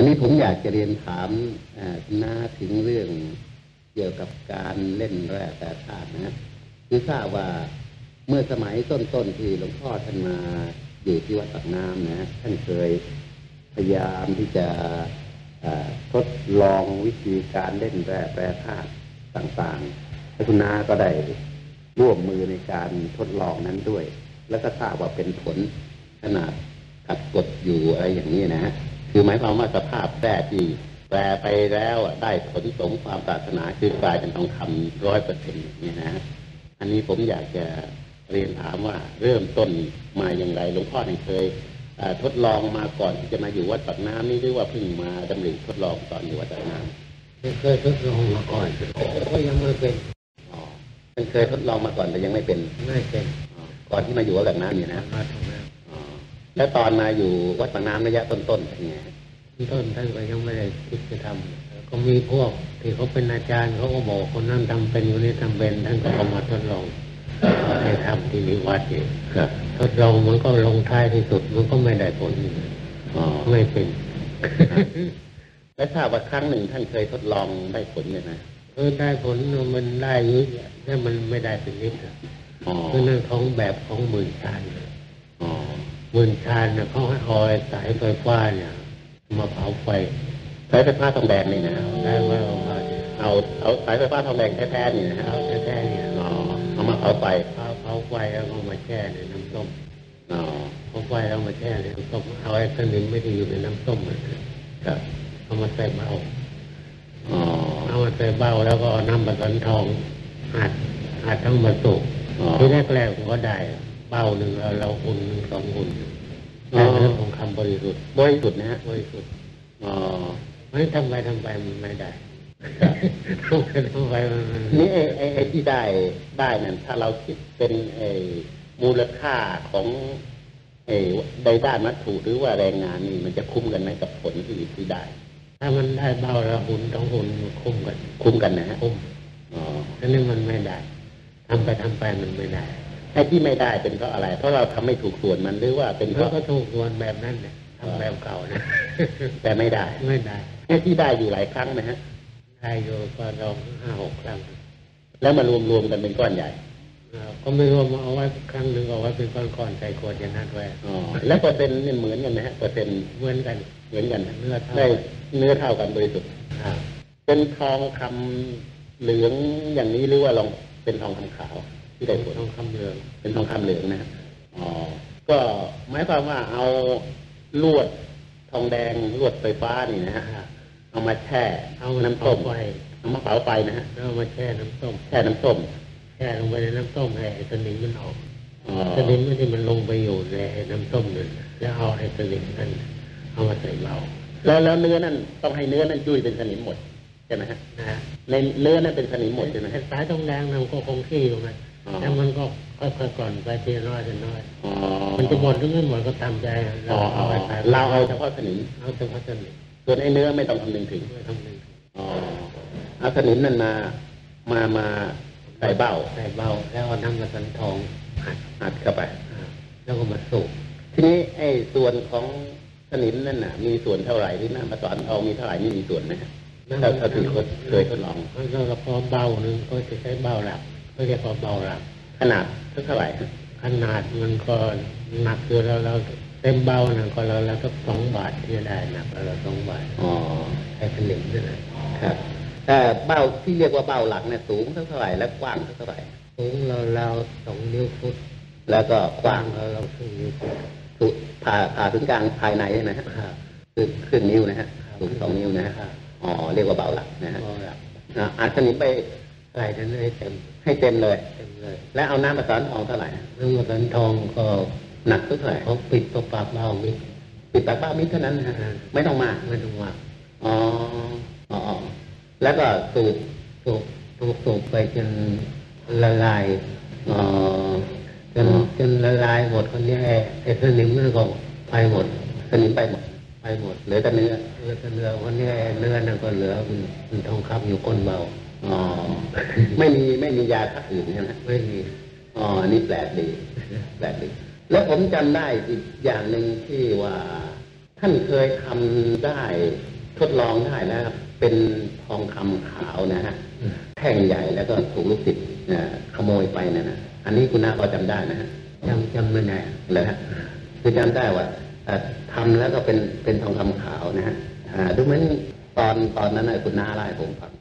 วันนี้ผมอยากจะเรียนถามคุณน้าถึงเรื่องเกี่ยวกับการเล่นแร่แปรธาตุนะคือทราบว่าเมื่อสมัยต้นๆที่หลวงพ่อท่านมาอยู่ที่วัดปากน้ำนะท่านเคยพยายามที่จะทดลองวิธีการเล่นแร่แปรธาตุต่างๆและคุณน้าก็ได้ร่วมมือในการทดลองนั้นด้วย แล้วก็ทราบว่าเป็นผลขนาดกัดกดอยู่อะไรอย่างนี้นะฮะ คือหมายความว่าสภาพแร่ที่แปรไปแล้วอะได้ผลสมความปรารถนาคือกลายเป็นทองคำร้อยเปอร์เซ็นต์นี่นะฮะอันนี้ผมอยากจะเรียนถามว่าเริ่มต้นมาอย่างไรหลวงพ่อเนี่ยเคยเอ่อทดลองมาก่อนที่จะมาอยู่วัดปากน้ำนี่หรือว่าเพิ่งมาดำริทดลองตอนอยู่วัดปากน้ไม่เคยทดลองมาก่อนก็ยังไม่เป็นำอ๋อมันเคยทดลองมาก่อนแต่ยังไม่เป็นไม่เป็นอ๋อก่อนที่มาอยู่วัดปากน้ำเนี่ยนะ แล้วตอนมาอยู่วัดปากน้ำระยะต้นๆเป็นไงฮะต้นท่านก็ยังไม่ได้คิดจะทำแล้วก็มีพวกที่เขาเป็นอาจารย์เขาก็บอกคนนั้นทำเป็นคนนี้ทำเป็นท่านก็เอามาทดลองให้ทำที่นิวัดอยู่ครับทดลองมันก็ลงท้ายที่สุดมันก็ไม่ได้ผลอ๋อไม่เป็นและทราบว่าครั้งหนึ่งท่านเคยทดลองได้ผลเนี่ยนะเออได้ผลมันได้เยอะแต่มันไม่ได้เป็นนิดอะอ๋อคือเรื่องของแบบของหมื่นชานน่ะอ๋ อหมื่นชานน่ะเขาให้เอาไอ้สายไฟฟ้าเนี่ยมาเผาไฟสายไฟฟ้าทองแดงนี่นะได้ไว้เอามาเนี่ยเอาเอาสายไฟฟ้าทองแดงแท้ๆนี่นะฮะเอาแท้ๆเนี่ยอ๋อเอามาเผาไฟเผาเผาไฟแล้วก็มาแช่ในน้ำส้มอ๋อเผาไฟแล้วมาแช่ในน้ำส้มเอาไอ้สนิมไม่ได้อยู่ในน้ำส้มมันครับเอามาใส่เบ้าอ๋อเอามาใส่เบ้าแล้วก็เอาน้ำผสมทองอัดอัดทั้งมาสุกอ๋อที่แรกๆผมก็ได้ เบ้าหนึ่งแล้วเราอุ่นหนึ่งสองอุ่นแต่เรื่องของคำบริสุทธิ์บริสุทธิ์นะฮะบริสุทธิ์อ๋อไม่ทำไปทำไปมันไม่ได้ทำไปทำไปมันมันนี่ไอ้ไอ้ไอ้ที่ได้ได้นั่นถ้าเราคิดเป็นไอ้มูลค่าของไอ้ในด้านวัตถุหรือว่าแรงงานนี่มันจะคุ้มกันไหมกับผลที่ที่ได้ ถ้ามันได้เบ้าแล้วหุ่นต้องหุ่นมันคุ้มกัน คุ้มกันนะฮะคุ้มอ๋ออันนี้มันไม่ได้ทำไปทำไปมันไม่ได้ ไอ้ที่ไม่ได้เป็นเพราะอะไร เพราะเราทำไม่ถูกส่วนมันหรือว่าเป็นเพเขาราะก็ถูกส่วนแบบนั้นเนี่ยทำแบบเก่านะแต่ไม่ได้ไม่ได้ไอ้ที่ได้อยู่หลายครั้งนะฮะได้อยู่ก็ลองห้าหกครั้ง แล้วมารวมรวมๆกันเป็นก้อนใหญ่เอ่อก็ไม่รวมเอาไว้ครั้งหนึ่งเอาไว้เป็นก้อนๆใส่ขวดอย่างนั้นไว้อ๋อแล้วเปอร์เซ็นต์เนี่ยเหมือนกันนะฮะเปอร์เซ็นต์เหมือนกันเหมือนกันเนื้อเท่าได้เนื้อเท่ากันบริสุทธิ์ครับเป็นทองคำเหลืองอย่างนี้หรือว่าลองเป็นทองคำขาว ที่ได้ผลต้องคำเรืองเป็นทองคำเหลืองนะฮะอ๋อก็หมายความว่าเอาลวดทองแดงลวดไฟฟ้านี่นะฮะเอามาแช่เอาน้ำส้มไฟเอามาเผาไฟนะฮะแล้วเอามาแช่น้ำส้มแช่น้ำส้มแช่ลงไปในน้ำส้มให้ไอ้สนิมมันออกอ๋อสนิมที่มันลงไปอยู่ในไอ้น้ำส้มนั่นแล้วเอาไอ้สนิมนั่นเอามาใส่เบาแล้วแล้วเนื้อนั่นต้องให้เนื้อนั่นยุ่ยเป็นสนิมหมดใช่ไหมฮะนะฮะในเนื้อนั่นเป็นสนิมหมดใช่ไหมฮะสายทองแดงมันก็คงที่อยู่นะอ๋อ แล้วมันก็ค่อยๆก่อนไปทีละน้อยทีละน้อยอ๋อมันจะหมดหรือไม่หมดก็ตามใจอะอ๋ออ๋อไปขยเราเอาเฉพาะสนิมเอาเฉพาะสนิมส่วนไอ้เนื้อไม่ต้องคำนึงถึงไม่ทำหนึ่งอ๋อเอาสนิมนั่นมามามาใส่เบ้าใส่เบาแล้วเอาน้ำกระสันทองอัดอัดเข้าไปอ่าแล้วก็มาสูบทีนี้ไอ้ส่วนของสนิมนั่นน่ะ มีส่วนเท่าไหร่ที่น้ามาสอนเอามีเท่าไหร่นี่มีส่วนไหมฮะถ้าถ้าถึงคนเคยทดลองแล้วก็พอเบาหนึ่งก็จะใช้เบาหลัก ก็จะพอเบาหลักขนาดเท่าไหร่ฮะขนาดมันก็หนักคือเราเราเต็มเบานะก็เราเราก็สองบาทที่จะได้หนักเราเราสองบาทอ๋อใช้เป็นเหล็กด้วยนะครับแต่เบ้าที่เรียกว่าเบ้าหลักเนี่ยสูงเท่าไหร่และกว้างเท่าไหร่สูงเราเราสองนิ้วฟุตแล้วก็กกว้าว้างงเราเราครึ่งนิ้วฟุตสุดผ่าผ่าถึงกลางภายในใช่ไหมฮะครับคือครึ่งนิ้วนะฮะครับสูงสองนิ้วนะฮะครับอ๋อเรียกว่าเบ้าหลักนะฮะเบาหลักอะอัดสนิมไป ใส่นั้นให้เต็ม ให้เต็มเลย เต็มเลย แล้วเอาน้ำมาสอนทองเท่าไหร่ฮะเรื่องกระสันทองก็หนักเท่าไหร่เขาปิดตัวปากเบามิดปิดปากเบ้ามิดเท่านั้นนะฮะอ่าไม่ต้องมากไม่ต้องมากอ๋ออ๋ออ๋อแล้วก็สูบสูบสูบสูบไปจนละลายอ๋อจนจนละลายหมดคนนี้ไอ้ไอ้สนิมนั่นก็ไปหมดสนิมไปหมดไปหมดเหลือแต่เนื้อเหลือแต่เนื้อคนนี้ไอ้เนื้อนั่นก็เหลือมันมันทองคำอยู่ก้นเบา อ๋อไม่มีไม่มียาทักอื่นใช่ไหมไม่มีอ๋ออันนี่แปลกดีแปลกดี แล้วผมจำได้อีกอย่างหนึ่งที่ว่าท่านเคยทำได้ทดลองได้แล้วครับ เป็นทองคำขาวนะฮะอืมแท่งใหญ่แล้วก็ถูกลูกศิษย์เอ่อขโมยไปนะนะอันนี้คุณน้าพอจำได้นะฮะจำจำไม่ได้เลยฮะคือจำได้ว่าเอ่อทำแล้วก็เป็นเป็นทองคำขาวนะฮะอ่าดูเหมือนตอนตอนนั้นน่ะคุณน้าเล่าให้ผมฟัง